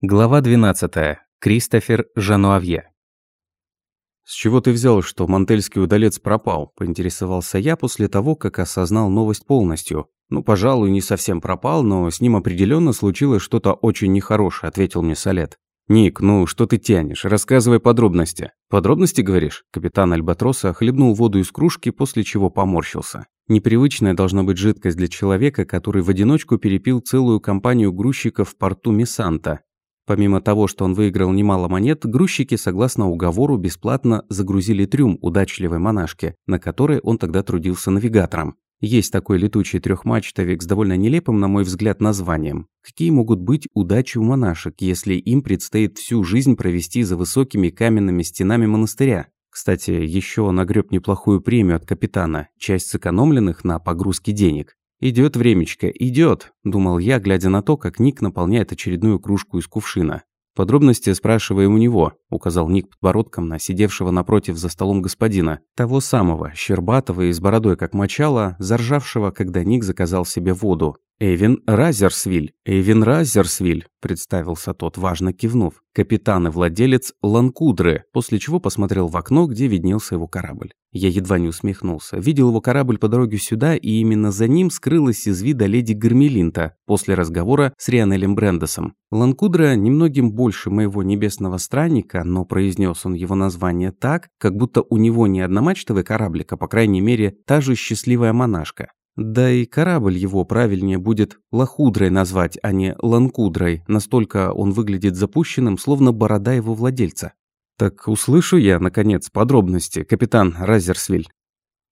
Глава 12. Кристофер Жануавье. «С чего ты взял, что мантельский удалец пропал?» – поинтересовался я после того, как осознал новость полностью. «Ну, пожалуй, не совсем пропал, но с ним определенно случилось что-то очень нехорошее», – ответил мне Солет. «Ник, ну что ты тянешь? Рассказывай подробности». «Подробности, говоришь?» Капитан Альбатроса хлебнул воду из кружки, после чего поморщился. Непривычная должна быть жидкость для человека, который в одиночку перепил целую компанию грузчиков в порту Месанта, Помимо того, что он выиграл немало монет, грузчики, согласно уговору, бесплатно загрузили трюм удачливой монашки, на которой он тогда трудился навигатором. Есть такой летучий трехмачтовик с довольно нелепым, на мой взгляд, названием. Какие могут быть удачи у монашек, если им предстоит всю жизнь провести за высокими каменными стенами монастыря? Кстати, еще он огреб неплохую премию от капитана, часть сэкономленных на погрузке денег. «Идет времечко, идет», – думал я, глядя на то, как Ник наполняет очередную кружку из кувшина. «Подробности спрашиваем у него», – указал Ник подбородком на сидевшего напротив за столом господина. Того самого, щербатого и с бородой как мочало, заржавшего, когда Ник заказал себе воду. «Эйвин Разерсвиль, Эйвин Разерсвиль», – представился тот, важно кивнув. «Капитан и владелец Ланкудры», после чего посмотрел в окно, где виднелся его корабль. Я едва не усмехнулся. Видел его корабль по дороге сюда, и именно за ним скрылась из вида леди Гармелинта после разговора с Рианелем Брендесом. Ланкудра немногим больше моего небесного странника, но произнес он его название так, как будто у него не одномачтовый кораблик, а по крайней мере та же счастливая монашка. Да и корабль его правильнее будет лохудрой назвать, а не ланкудрой, настолько он выглядит запущенным, словно борода его владельца. Так услышу я, наконец, подробности, капитан Разерсвиль.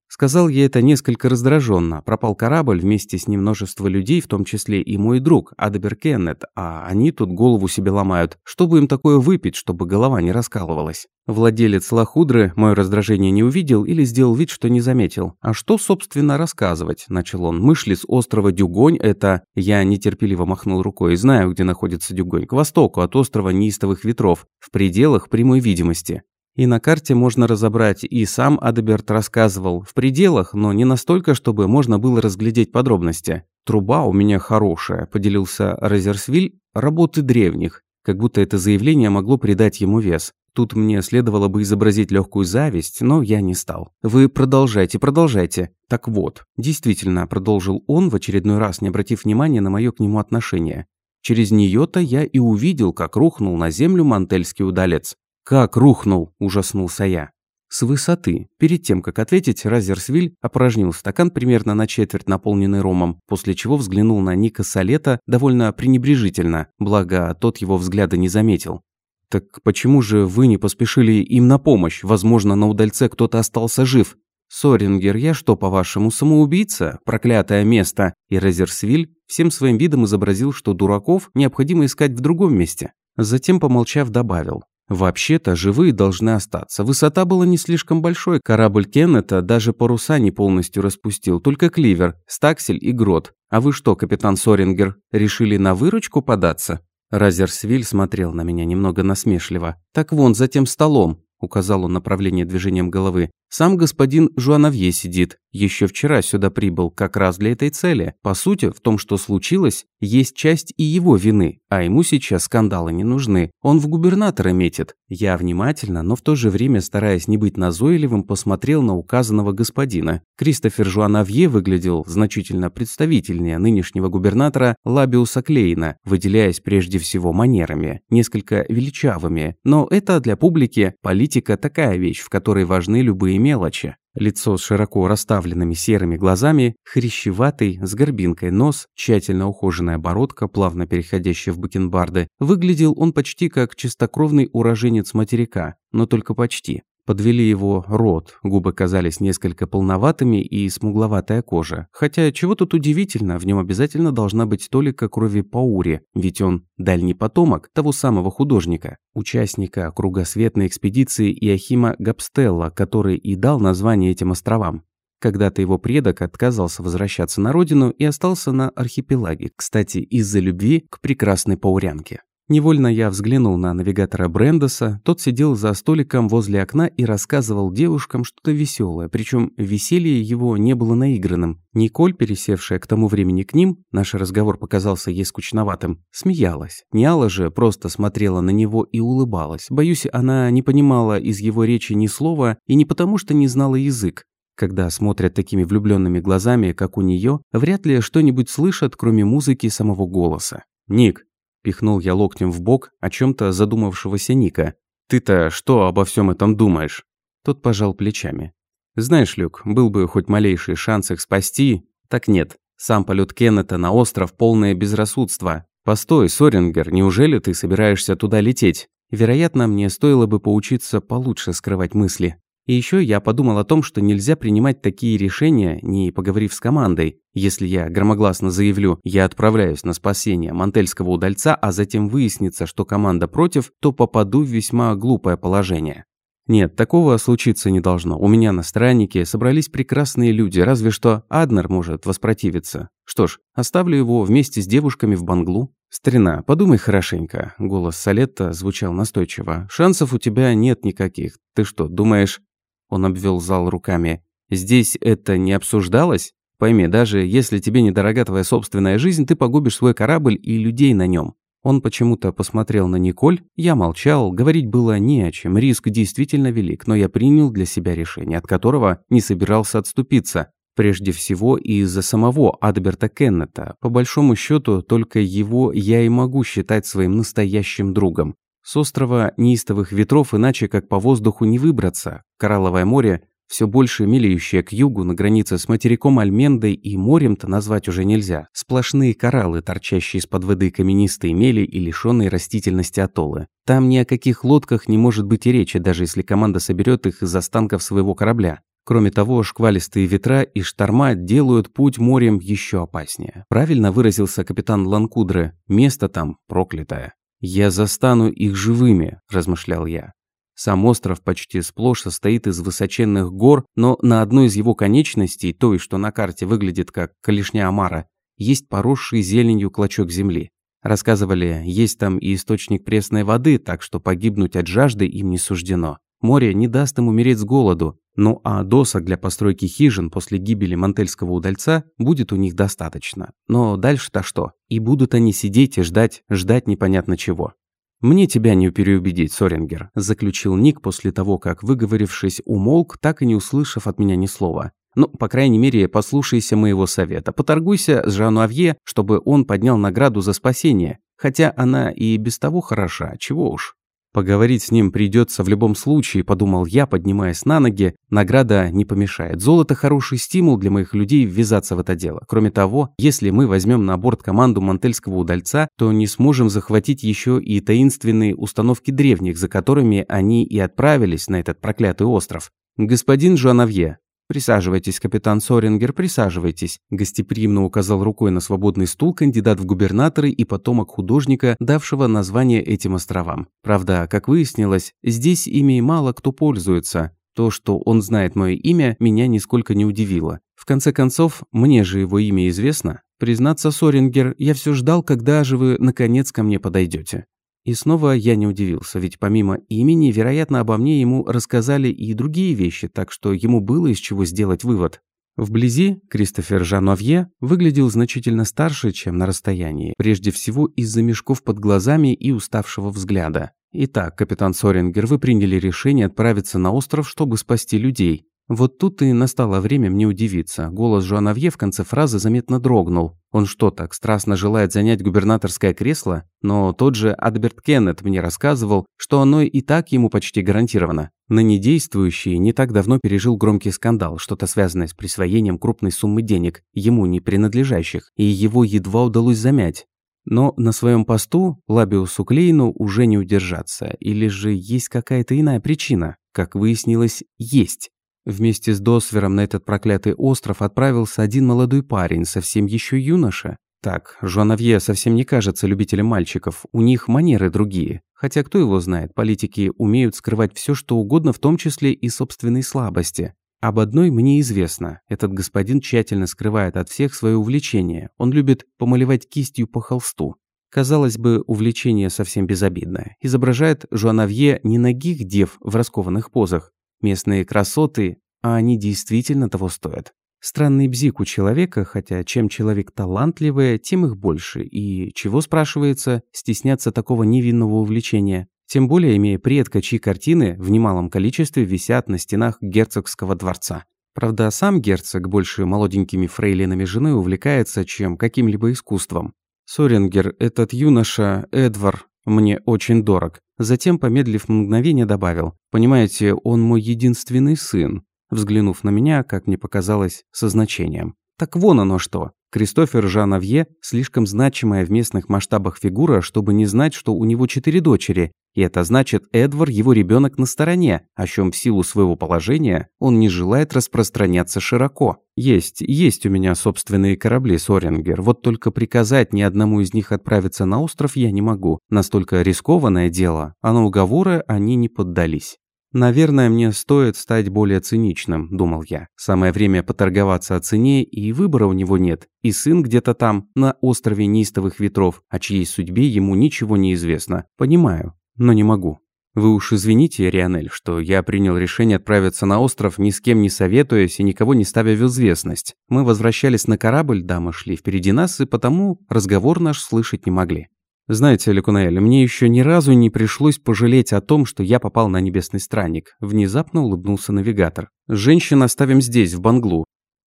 Сказал я это несколько раздраженно. Пропал корабль, вместе с ним множество людей, в том числе и мой друг, Адабер Кеннет, а они тут голову себе ломают. Чтобы им такое выпить, чтобы голова не раскалывалась? Владелец Лохудры мое раздражение не увидел или сделал вид, что не заметил. «А что, собственно, рассказывать?» – начал он. «Мышли с острова Дюгонь – это...» Я нетерпеливо махнул рукой. «Знаю, где находится Дюгонь. К востоку от острова Неистовых Ветров. В пределах прямой видимости. И на карте можно разобрать, и сам Адеберт рассказывал, в пределах, но не настолько, чтобы можно было разглядеть подробности. «Труба у меня хорошая», – поделился Розерсвиль, – «работы древних». Как будто это заявление могло придать ему вес. Тут мне следовало бы изобразить легкую зависть, но я не стал. «Вы продолжайте, продолжайте». «Так вот», действительно, продолжил он, в очередной раз не обратив внимания на мое к нему отношение. Через нее-то я и увидел, как рухнул на землю мантельский удалец. «Как рухнул?» – ужаснулся я. С высоты. Перед тем, как ответить, Разерсвиль опорожнил стакан примерно на четверть, наполненный ромом, после чего взглянул на Ника Салета довольно пренебрежительно, благо тот его взгляда не заметил. «Так почему же вы не поспешили им на помощь? Возможно, на удальце кто-то остался жив». «Сорингер, я что, по-вашему, самоубийца? Проклятое место!» И Разерсвиль всем своим видом изобразил, что дураков необходимо искать в другом месте. Затем, помолчав, добавил. Вообще-то живые должны остаться. Высота была не слишком большой. Корабль Кеннета даже паруса не полностью распустил, только кливер, стаксель и грот. А вы что, капитан Сорингер, решили на выручку податься? Разерсвиль смотрел на меня немного насмешливо. «Так вон, за тем столом», – указал он направление движением головы. Сам господин Жуановье сидит. Еще вчера сюда прибыл как раз для этой цели. По сути, в том, что случилось, есть часть и его вины, а ему сейчас скандалы не нужны. Он в губернатора метит. Я внимательно, но в то же время, стараясь не быть назойливым, посмотрел на указанного господина. Кристофер Жуановье выглядел значительно представительнее нынешнего губернатора Лабиуса Клейна, выделяясь прежде всего манерами, несколько величавыми. Но это для публики политика такая вещь, в которой важны любые глупые мелочи. Лицо с широко расставленными серыми глазами, хрящеватый, с горбинкой нос, тщательно ухоженная бородка, плавно переходящая в бакенбарды. Выглядел он почти как чистокровный уроженец материка, но только почти. Подвели его рот, губы казались несколько полноватыми и смугловатая кожа. Хотя, чего тут удивительно, в нем обязательно должна быть толика крови Паури, ведь он дальний потомок того самого художника, участника кругосветной экспедиции Иохима Габстелла, который и дал название этим островам. Когда-то его предок отказался возвращаться на родину и остался на архипелаге, кстати, из-за любви к прекрасной паурянке. Невольно я взглянул на навигатора Брендоса. Тот сидел за столиком возле окна и рассказывал девушкам что-то веселое, причем веселье его не было наигранным. Николь, пересевшая к тому времени к ним, наш разговор показался ей скучноватым, смеялась. Ниала же просто смотрела на него и улыбалась. Боюсь, она не понимала из его речи ни слова и не потому, что не знала язык. Когда смотрят такими влюбленными глазами, как у нее, вряд ли что-нибудь слышат, кроме музыки самого голоса. «Ник, Пихнул я локтем в бок о чем то задумавшегося Ника. «Ты-то что обо всем этом думаешь?» Тот пожал плечами. «Знаешь, Люк, был бы хоть малейший шанс их спасти, так нет. Сам полет Кеннета на остров – полное безрассудство. Постой, Сорингер, неужели ты собираешься туда лететь? Вероятно, мне стоило бы поучиться получше скрывать мысли. И еще я подумал о том, что нельзя принимать такие решения, не поговорив с командой. Если я громогласно заявлю «я отправляюсь на спасение мантельского удальца», а затем выяснится, что команда против, то попаду в весьма глупое положение. Нет, такого случиться не должно. У меня на страннике собрались прекрасные люди, разве что Аднер может воспротивиться. Что ж, оставлю его вместе с девушками в Банглу. «Старина, подумай хорошенько», — голос Салетта звучал настойчиво. «Шансов у тебя нет никаких. Ты что, думаешь, он обвел зал руками. «Здесь это не обсуждалось? Пойми, даже если тебе недорога твоя собственная жизнь, ты погубишь свой корабль и людей на нем. Он почему-то посмотрел на Николь, я молчал, говорить было не о чем, риск действительно велик, но я принял для себя решение, от которого не собирался отступиться. Прежде всего из-за самого Адберта Кеннета. По большому счету, только его я и могу считать своим настоящим другом. С острова неистовых ветров иначе как по воздуху не выбраться. Коралловое море, все больше мелеющее к югу на границе с материком Альмендой и морем-то назвать уже нельзя. Сплошные кораллы, торчащие из-под воды каменистые мели и лишенные растительности атоллы. Там ни о каких лодках не может быть и речи, даже если команда соберет их из останков своего корабля. Кроме того, шквалистые ветра и шторма делают путь морем еще опаснее. Правильно выразился капитан Ланкудре, место там проклятое. «Я застану их живыми», – размышлял я. Сам остров почти сплошь состоит из высоченных гор, но на одной из его конечностей, той, что на карте выглядит как колешня Амара, есть поросший зеленью клочок земли. Рассказывали, есть там и источник пресной воды, так что погибнуть от жажды им не суждено. Море не даст им умереть с голоду, ну а досок для постройки хижин после гибели мантельского удальца будет у них достаточно. Но дальше-то что? И будут они сидеть и ждать, ждать непонятно чего. «Мне тебя не переубедить, Сорингер», – заключил Ник после того, как, выговорившись, умолк, так и не услышав от меня ни слова. «Ну, по крайней мере, послушайся моего совета. Поторгуйся с Жану Авье, чтобы он поднял награду за спасение. Хотя она и без того хороша, чего уж». Поговорить с ним придется в любом случае, подумал я, поднимаясь на ноги. Награда не помешает. Золото хороший стимул для моих людей ввязаться в это дело. Кроме того, если мы возьмем на борт команду мантельского удальца, то не сможем захватить еще и таинственные установки древних, за которыми они и отправились на этот проклятый остров. Господин Жанавье, «Присаживайтесь, капитан Сорингер, присаживайтесь», – гостеприимно указал рукой на свободный стул кандидат в губернаторы и потомок художника, давшего название этим островам. Правда, как выяснилось, здесь ими мало кто пользуется. То, что он знает мое имя, меня нисколько не удивило. В конце концов, мне же его имя известно. Признаться, Сорингер, я все ждал, когда же вы, наконец, ко мне подойдете. И снова я не удивился, ведь помимо имени, вероятно, обо мне ему рассказали и другие вещи, так что ему было из чего сделать вывод. Вблизи Кристофер Жановье выглядел значительно старше, чем на расстоянии, прежде всего из-за мешков под глазами и уставшего взгляда. Итак, капитан Сорингер, вы приняли решение отправиться на остров, чтобы спасти людей. Вот тут и настало время мне удивиться. Голос Жуановье в конце фразы заметно дрогнул. Он что, так страстно желает занять губернаторское кресло? Но тот же Адберт Кеннет мне рассказывал, что оно и так ему почти гарантировано. Ныне действующий не так давно пережил громкий скандал, что-то связанное с присвоением крупной суммы денег, ему не принадлежащих, и его едва удалось замять. Но на своем посту Лабиусу Клейну уже не удержаться, или же есть какая-то иная причина? Как выяснилось, есть. Вместе с Досвером на этот проклятый остров отправился один молодой парень, совсем еще юноша. Так, Жуановье совсем не кажется любителем мальчиков, у них манеры другие. Хотя кто его знает, политики умеют скрывать все, что угодно, в том числе и собственные слабости. Об одной мне известно. Этот господин тщательно скрывает от всех свое увлечение. Он любит помалевать кистью по холсту. Казалось бы, увлечение совсем безобидное. Изображает Жуанавье не ногих дев в раскованных позах. Местные красоты, а они действительно того стоят. Странный бзик у человека, хотя чем человек талантливее, тем их больше. И чего, спрашивается, стесняться такого невинного увлечения? Тем более, имея предка, чьи картины в немалом количестве висят на стенах герцогского дворца. Правда, сам герцог больше молоденькими фрейлинами жены увлекается, чем каким-либо искусством. Сорингер, этот юноша, Эдвар, мне очень дорог. Затем, помедлив мгновение, добавил. Понимаете, он мой единственный сын взглянув на меня, как мне показалось, со значением. Так вон оно что. Кристофер Жанавье – слишком значимая в местных масштабах фигура, чтобы не знать, что у него четыре дочери, и это значит, Эдвар – его ребенок на стороне, о чем в силу своего положения он не желает распространяться широко. Есть, есть у меня собственные корабли, Сорингер, вот только приказать ни одному из них отправиться на остров я не могу. Настолько рискованное дело, а на уговоры они не поддались. «Наверное, мне стоит стать более циничным», – думал я. «Самое время поторговаться о цене, и выбора у него нет. И сын где-то там, на острове неистовых ветров, о чьей судьбе ему ничего не известно. Понимаю, но не могу». «Вы уж извините, Рионель, что я принял решение отправиться на остров, ни с кем не советуясь и никого не ставя в известность. Мы возвращались на корабль, дамы шли впереди нас, и потому разговор наш слышать не могли. Знаете, Лекунаэль, мне еще ни разу не пришлось пожалеть о том, что я попал на небесный странник. Внезапно улыбнулся навигатор. Женщин оставим здесь, в Банглу.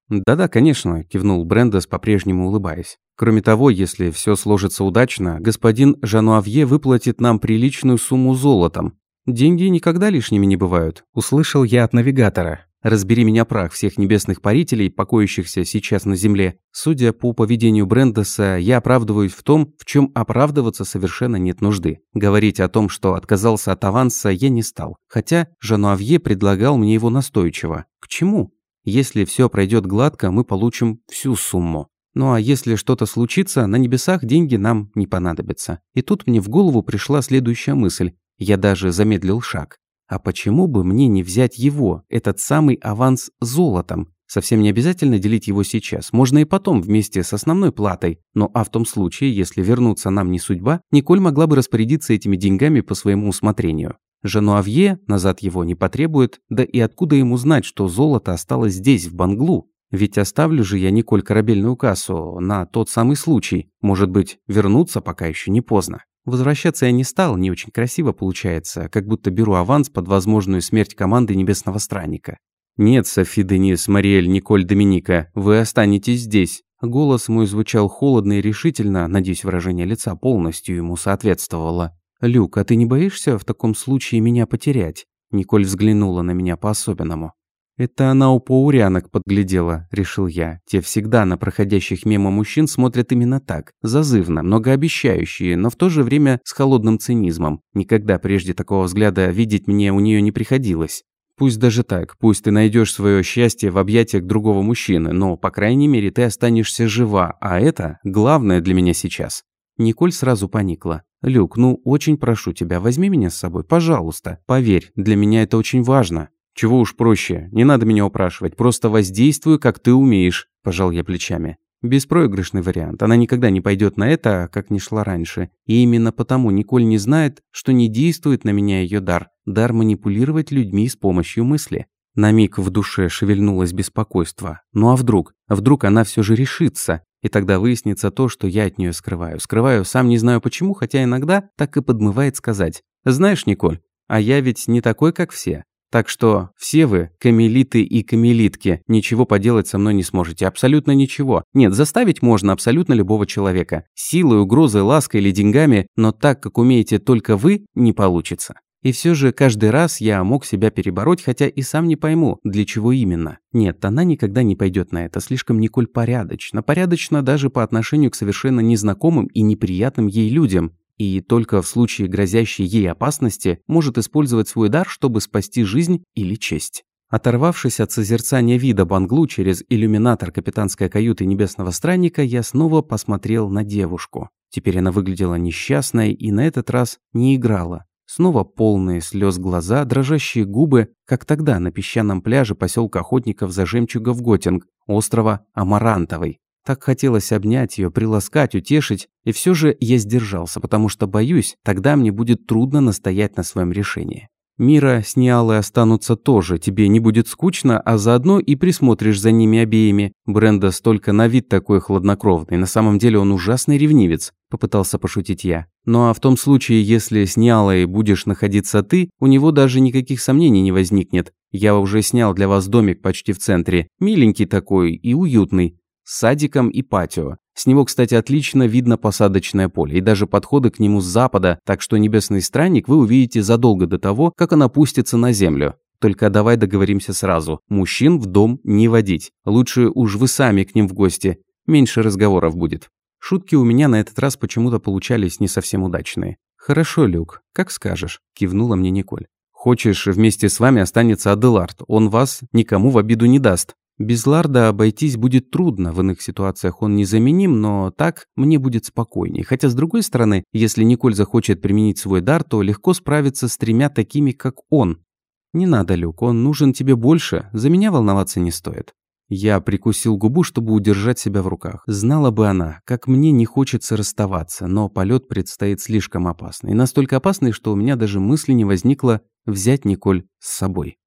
«Да-да, конечно», – кивнул Брендес, по-прежнему улыбаясь. «Кроме того, если все сложится удачно, господин Жануавье выплатит нам приличную сумму золотом. Деньги никогда лишними не бывают», – услышал я от навигатора. Разбери меня прах всех небесных парителей, покоящихся сейчас на земле. Судя по поведению Брендеса, я оправдываюсь в том, в чем оправдываться совершенно нет нужды. Говорить о том, что отказался от аванса, я не стал. Хотя Жануавье предлагал мне его настойчиво. К чему? Если все пройдет гладко, мы получим всю сумму. Ну а если что-то случится, на небесах деньги нам не понадобятся. И тут мне в голову пришла следующая мысль. Я даже замедлил шаг. А почему бы мне не взять его, этот самый аванс золотом? Совсем не обязательно делить его сейчас, можно и потом вместе с основной платой. Но а в том случае, если вернуться нам не судьба, Николь могла бы распорядиться этими деньгами по своему усмотрению. Жануавье назад его не потребует, да и откуда ему знать, что золото осталось здесь, в Банглу? Ведь оставлю же я Николь корабельную кассу на тот самый случай. Может быть, вернуться пока еще не поздно. Возвращаться я не стал, не очень красиво получается, как будто беру аванс под возможную смерть команды Небесного Странника. «Нет, Софи Денис, Мариэль, Николь, Доминика, вы останетесь здесь». Голос мой звучал холодно и решительно, надеюсь, выражение лица полностью ему соответствовало. «Люк, а ты не боишься в таком случае меня потерять?» Николь взглянула на меня по-особенному. «Это она у паурянок подглядела», – решил я. Те всегда на проходящих мимо мужчин смотрят именно так. Зазывно, многообещающие, но в то же время с холодным цинизмом. Никогда прежде такого взгляда видеть мне у нее не приходилось. Пусть даже так, пусть ты найдешь свое счастье в объятиях другого мужчины, но, по крайней мере, ты останешься жива, а это главное для меня сейчас». Николь сразу поникла. «Люк, ну, очень прошу тебя, возьми меня с собой, пожалуйста. Поверь, для меня это очень важно». «Чего уж проще, не надо меня упрашивать, просто воздействуй, как ты умеешь», – пожал я плечами. Беспроигрышный вариант. Она никогда не пойдет на это, как не шла раньше. И именно потому Николь не знает, что не действует на меня ее дар. Дар манипулировать людьми с помощью мысли. На миг в душе шевельнулось беспокойство. Ну а вдруг? Вдруг она все же решится? И тогда выяснится то, что я от нее скрываю. Скрываю, сам не знаю почему, хотя иногда так и подмывает сказать. Знаешь, Николь, а я ведь не такой, как все. Так что все вы, камелиты и камелитки, ничего поделать со мной не сможете. Абсолютно ничего. Нет, заставить можно абсолютно любого человека. Силой, угрозой, лаской или деньгами, но так, как умеете только вы, не получится. И все же каждый раз я мог себя перебороть, хотя и сам не пойму, для чего именно. Нет, она никогда не пойдет на это, слишком Николь порядочно. Порядочно даже по отношению к совершенно незнакомым и неприятным ей людям и только в случае грозящей ей опасности может использовать свой дар, чтобы спасти жизнь или честь. Оторвавшись от созерцания вида Банглу через иллюминатор капитанской каюты Небесного Странника, я снова посмотрел на девушку. Теперь она выглядела несчастной и на этот раз не играла. Снова полные слез глаза, дрожащие губы, как тогда на песчаном пляже поселка охотников за жемчуга в Готинг, острова Амарантовый. Так хотелось обнять ее, приласкать, утешить, и все же я сдержался, потому что боюсь, тогда мне будет трудно настоять на своем решении. Мира с Ниалой останутся тоже, тебе не будет скучно, а заодно и присмотришь за ними обеими. Бренда столько на вид такой хладнокровный, на самом деле он ужасный ревнивец, попытался пошутить я. Ну а в том случае, если с Ниалой будешь находиться ты, у него даже никаких сомнений не возникнет. Я уже снял для вас домик почти в центре, миленький такой и уютный, садиком и патио. С него, кстати, отлично видно посадочное поле и даже подходы к нему с запада, так что небесный странник вы увидите задолго до того, как он опустится на землю. Только давай договоримся сразу. Мужчин в дом не водить. Лучше уж вы сами к ним в гости. Меньше разговоров будет. Шутки у меня на этот раз почему-то получались не совсем удачные. «Хорошо, Люк, как скажешь», – кивнула мне Николь. «Хочешь, вместе с вами останется Аделард. Он вас никому в обиду не даст. Без Ларда обойтись будет трудно, в иных ситуациях он незаменим, но так мне будет спокойнее. Хотя, с другой стороны, если Николь захочет применить свой дар, то легко справиться с тремя такими, как он. Не надо, Люк, он нужен тебе больше, за меня волноваться не стоит. Я прикусил губу, чтобы удержать себя в руках. Знала бы она, как мне не хочется расставаться, но полет предстоит слишком опасный. Настолько опасный, что у меня даже мысли не возникло взять Николь с собой.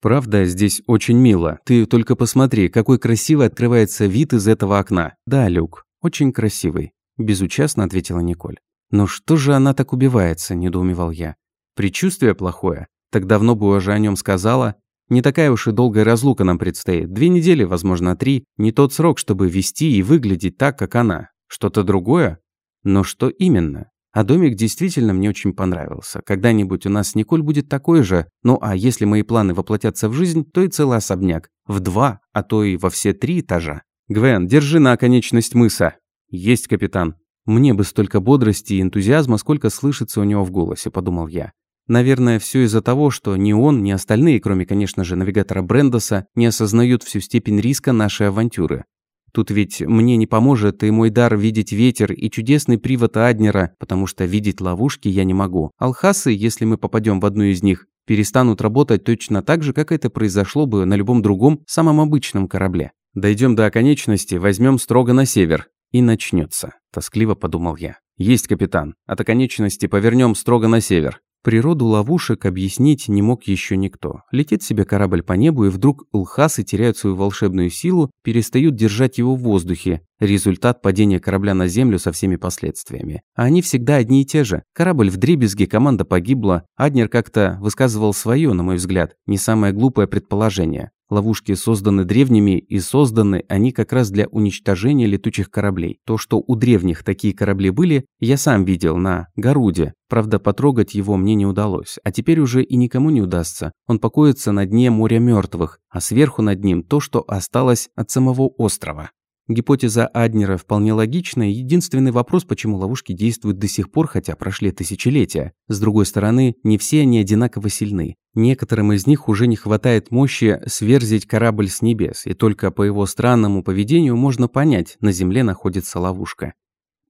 Правда, здесь очень мило. Ты только посмотри, какой красивый открывается вид из этого окна. Да, Люк, очень красивый. Безучастно ответила Николь. Но что же она так убивается, недоумевал я. Предчувствие плохое. Так давно бы уже о нем сказала. Не такая уж и долгая разлука нам предстоит. Две недели, возможно, три. Не тот срок, чтобы вести и выглядеть так, как она. Что-то другое? Но что именно? А домик действительно мне очень понравился. Когда-нибудь у нас с Николь будет такой же. Ну а если мои планы воплотятся в жизнь, то и целый особняк. В два, а то и во все три этажа. Гвен, держи на оконечность мыса. Есть, капитан. Мне бы столько бодрости и энтузиазма, сколько слышится у него в голосе, подумал я. Наверное, все из-за того, что ни он, ни остальные, кроме, конечно же, навигатора Брендоса, не осознают всю степень риска нашей авантюры. Тут ведь мне не поможет и мой дар видеть ветер, и чудесный привод Аднера, потому что видеть ловушки я не могу. Алхасы, если мы попадем в одну из них, перестанут работать точно так же, как это произошло бы на любом другом, самом обычном корабле. Дойдем до оконечности, возьмем строго на север. И начнется. Тоскливо подумал я. Есть, капитан. От оконечности повернем строго на север. Природу ловушек объяснить не мог еще никто. Летит себе корабль по небу, и вдруг лхасы теряют свою волшебную силу, перестают держать его в воздухе. Результат падения корабля на землю со всеми последствиями. А они всегда одни и те же. Корабль в дребезге, команда погибла. Аднер как-то высказывал свое, на мой взгляд, не самое глупое предположение. Ловушки созданы древними, и созданы они как раз для уничтожения летучих кораблей. То, что у древних такие корабли были, я сам видел на Гаруде. Правда, потрогать его мне не удалось. А теперь уже и никому не удастся. Он покоится на дне моря мертвых, а сверху над ним то, что осталось от самого острова. Гипотеза Аднера вполне логичная, единственный вопрос, почему ловушки действуют до сих пор, хотя прошли тысячелетия. С другой стороны, не все они одинаково сильны. Некоторым из них уже не хватает мощи сверзить корабль с небес, и только по его странному поведению можно понять, на Земле находится ловушка.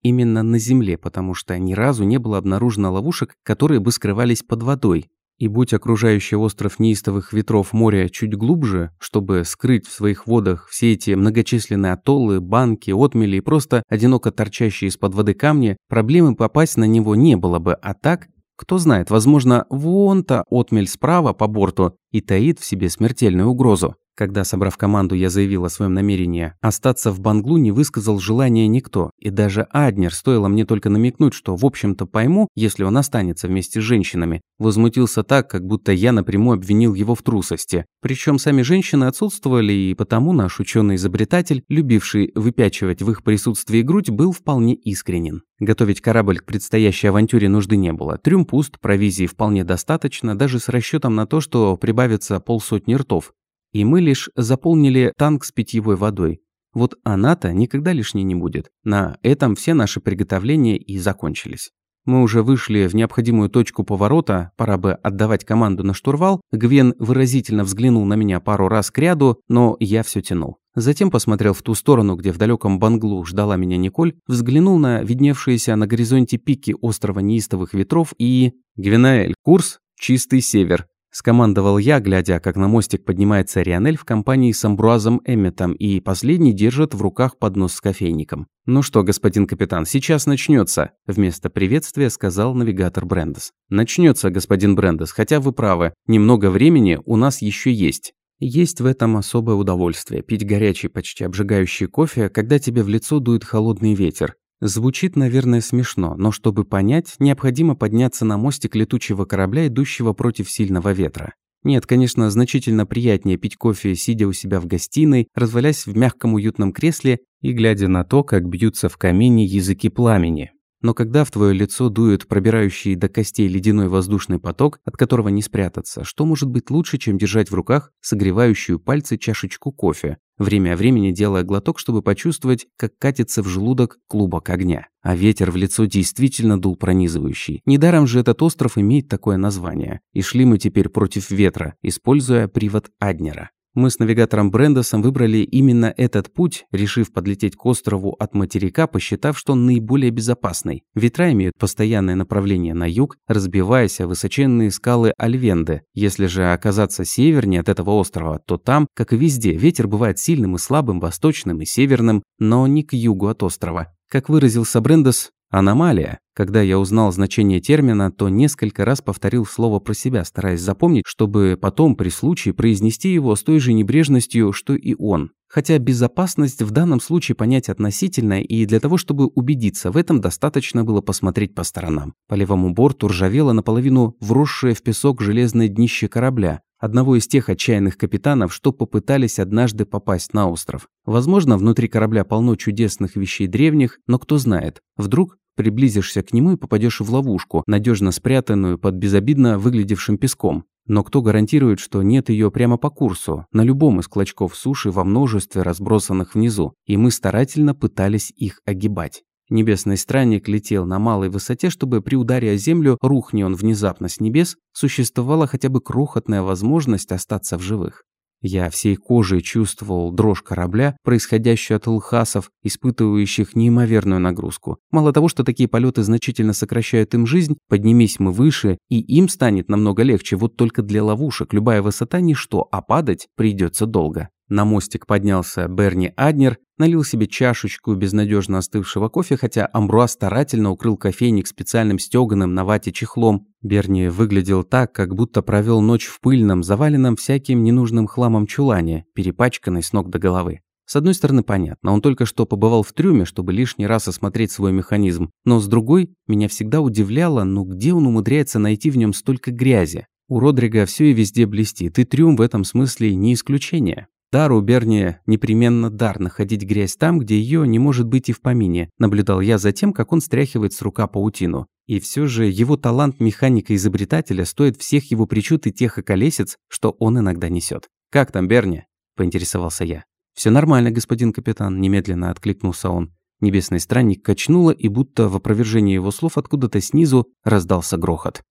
Именно на Земле, потому что ни разу не было обнаружено ловушек, которые бы скрывались под водой. И будь окружающий остров неистовых ветров моря чуть глубже, чтобы скрыть в своих водах все эти многочисленные атоллы, банки, отмели и просто одиноко торчащие из-под воды камни, проблемы попасть на него не было бы, а так, кто знает, возможно, вон-то отмель справа по борту и таит в себе смертельную угрозу. Когда, собрав команду, я заявил о своем намерении остаться в Банглу, не высказал желания никто. И даже Аднер, стоило мне только намекнуть, что, в общем-то, пойму, если он останется вместе с женщинами, возмутился так, как будто я напрямую обвинил его в трусости. Причем сами женщины отсутствовали, и потому наш ученый-изобретатель, любивший выпячивать в их присутствии грудь, был вполне искренен. Готовить корабль к предстоящей авантюре нужды не было. Трюм пуст, провизии вполне достаточно, даже с расчетом на то, что прибавится полсотни ртов и мы лишь заполнили танк с питьевой водой. Вот она-то никогда лишней не будет. На этом все наши приготовления и закончились. Мы уже вышли в необходимую точку поворота, пора бы отдавать команду на штурвал. Гвен выразительно взглянул на меня пару раз к ряду, но я все тянул. Затем посмотрел в ту сторону, где в далеком Банглу ждала меня Николь, взглянул на видневшиеся на горизонте пики острова неистовых ветров и... «Гвинаэль, курс, чистый север», Скомандовал я, глядя, как на мостик поднимается Рионель в компании с Амбруазом Эмметом, и последний держит в руках поднос с кофейником. «Ну что, господин капитан, сейчас начнется», – вместо приветствия сказал навигатор Брендес. «Начнется, господин Брендес, хотя вы правы, немного времени у нас еще есть». Есть в этом особое удовольствие – пить горячий, почти обжигающий кофе, когда тебе в лицо дует холодный ветер. Звучит, наверное, смешно, но чтобы понять, необходимо подняться на мостик летучего корабля, идущего против сильного ветра. Нет, конечно, значительно приятнее пить кофе, сидя у себя в гостиной, развалясь в мягком уютном кресле и глядя на то, как бьются в камине языки пламени. Но когда в твое лицо дует пробирающий до костей ледяной воздушный поток, от которого не спрятаться, что может быть лучше, чем держать в руках согревающую пальцы чашечку кофе, время от времени делая глоток, чтобы почувствовать, как катится в желудок клубок огня. А ветер в лицо действительно дул пронизывающий. Недаром же этот остров имеет такое название. И шли мы теперь против ветра, используя привод Аднера. Мы с навигатором Брендосом выбрали именно этот путь, решив подлететь к острову от материка, посчитав, что он наиболее безопасный. Ветра имеют постоянное направление на юг, разбиваясь о высоченные скалы Альвенды. Если же оказаться севернее от этого острова, то там, как и везде, ветер бывает сильным и слабым, восточным и северным, но не к югу от острова. Как выразился Брендос, Аномалия. Когда я узнал значение термина, то несколько раз повторил слово про себя, стараясь запомнить, чтобы потом при случае произнести его с той же небрежностью, что и он. Хотя безопасность в данном случае понятие относительное, и для того, чтобы убедиться в этом, достаточно было посмотреть по сторонам. По левому борту ржавело наполовину вросшее в песок железное днище корабля, одного из тех отчаянных капитанов, что попытались однажды попасть на остров. Возможно, внутри корабля полно чудесных вещей древних, но кто знает, вдруг приблизишься к нему и попадешь в ловушку, надежно спрятанную под безобидно выглядевшим песком. Но кто гарантирует, что нет ее прямо по курсу, на любом из клочков суши во множестве разбросанных внизу, и мы старательно пытались их огибать. Небесный странник летел на малой высоте, чтобы при ударе о землю, рухни он внезапно с небес, существовала хотя бы крохотная возможность остаться в живых. Я всей кожей чувствовал дрожь корабля, происходящую от лхасов, испытывающих неимоверную нагрузку. Мало того, что такие полеты значительно сокращают им жизнь, поднимись мы выше, и им станет намного легче, вот только для ловушек любая высота – ничто, а падать придется долго. На мостик поднялся Берни Аднер, налил себе чашечку безнадежно остывшего кофе, хотя Амбруа старательно укрыл кофейник специальным стёганым на вате чехлом. Берни выглядел так, как будто провел ночь в пыльном, заваленном всяким ненужным хламом чулане, перепачканной с ног до головы. С одной стороны, понятно, он только что побывал в трюме, чтобы лишний раз осмотреть свой механизм. Но с другой, меня всегда удивляло, ну где он умудряется найти в нем столько грязи? У Родрига все и везде блестит, и трюм в этом смысле не исключение. Дар у Берни непременно дар находить грязь там, где ее не может быть и в помине. Наблюдал я за тем, как он стряхивает с рука паутину. И все же его талант механика-изобретателя стоит всех его причуд и тех околесец, что он иногда несет. «Как там, Берни?» – поинтересовался я. Все нормально, господин капитан», – немедленно откликнулся он. Небесный странник качнуло, и будто в опровержении его слов откуда-то снизу раздался грохот.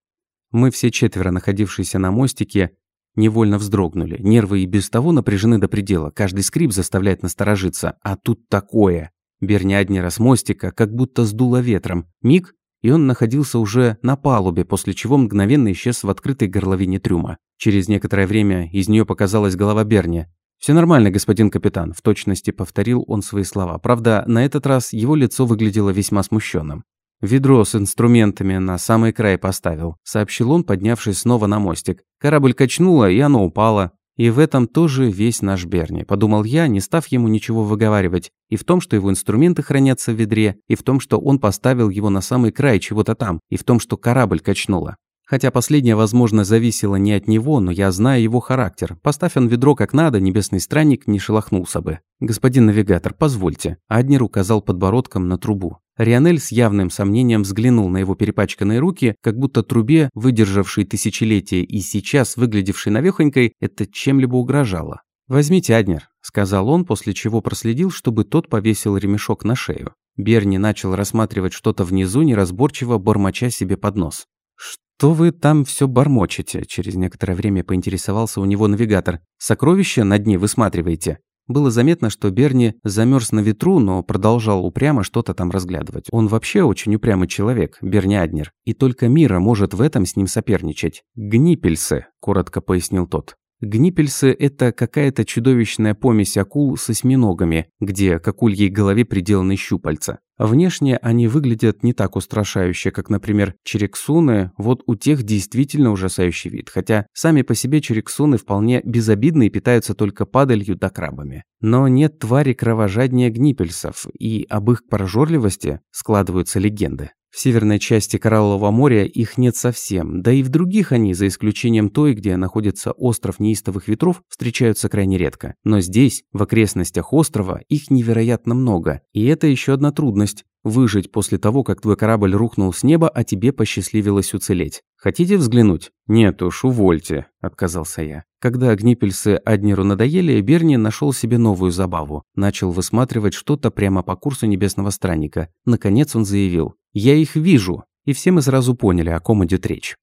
Мы все четверо, находившиеся на мостике, невольно вздрогнули. Нервы и без того напряжены до предела. Каждый скрип заставляет насторожиться. А тут такое. Берни Аднера с мостика как будто сдуло ветром. Миг, и он находился уже на палубе, после чего мгновенно исчез в открытой горловине трюма. Через некоторое время из нее показалась голова Берни. «Все нормально, господин капитан», – в точности повторил он свои слова. Правда, на этот раз его лицо выглядело весьма смущенным. «Ведро с инструментами на самый край поставил», – сообщил он, поднявшись снова на мостик. Корабль качнуло, и оно упало. И в этом тоже весь наш Берни, подумал я, не став ему ничего выговаривать. И в том, что его инструменты хранятся в ведре, и в том, что он поставил его на самый край чего-то там, и в том, что корабль качнуло. Хотя последнее, возможно, зависело не от него, но я знаю его характер. Поставь он ведро как надо, небесный странник не шелохнулся бы. «Господин навигатор, позвольте». Аднер указал подбородком на трубу. Рионель с явным сомнением взглянул на его перепачканные руки, как будто трубе, выдержавшей тысячелетия и сейчас выглядевшей навехонькой, это чем-либо угрожало. «Возьмите, Аднер», – сказал он, после чего проследил, чтобы тот повесил ремешок на шею. Берни начал рассматривать что-то внизу, неразборчиво бормоча себе под нос. «Что вы там все бормочете?» Через некоторое время поинтересовался у него навигатор. «Сокровища на дне высматриваете?» Было заметно, что Берни замерз на ветру, но продолжал упрямо что-то там разглядывать. Он вообще очень упрямый человек, Берни Аднер, и только Мира может в этом с ним соперничать. «Гнипельсы», – коротко пояснил тот. Гнипельсы – это какая-то чудовищная помесь акул с осьминогами, где к акульей голове приделаны щупальца. Внешне они выглядят не так устрашающе, как, например, черексуны, вот у тех действительно ужасающий вид, хотя сами по себе черексуны вполне безобидны и питаются только падалью да крабами. Но нет твари кровожаднее гнипельсов, и об их прожорливости складываются легенды. В северной части Кораллового моря их нет совсем, да и в других они, за исключением той, где находится остров неистовых ветров, встречаются крайне редко. Но здесь, в окрестностях острова, их невероятно много. И это еще одна трудность – выжить после того, как твой корабль рухнул с неба, а тебе посчастливилось уцелеть. Хотите взглянуть? Нет уж, увольте, отказался я. Когда гнипельсы Аднеру надоели, Берни нашел себе новую забаву. Начал высматривать что-то прямо по курсу Небесного Странника. Наконец он заявил. «Я их вижу!» И все мы сразу поняли, о ком идет речь.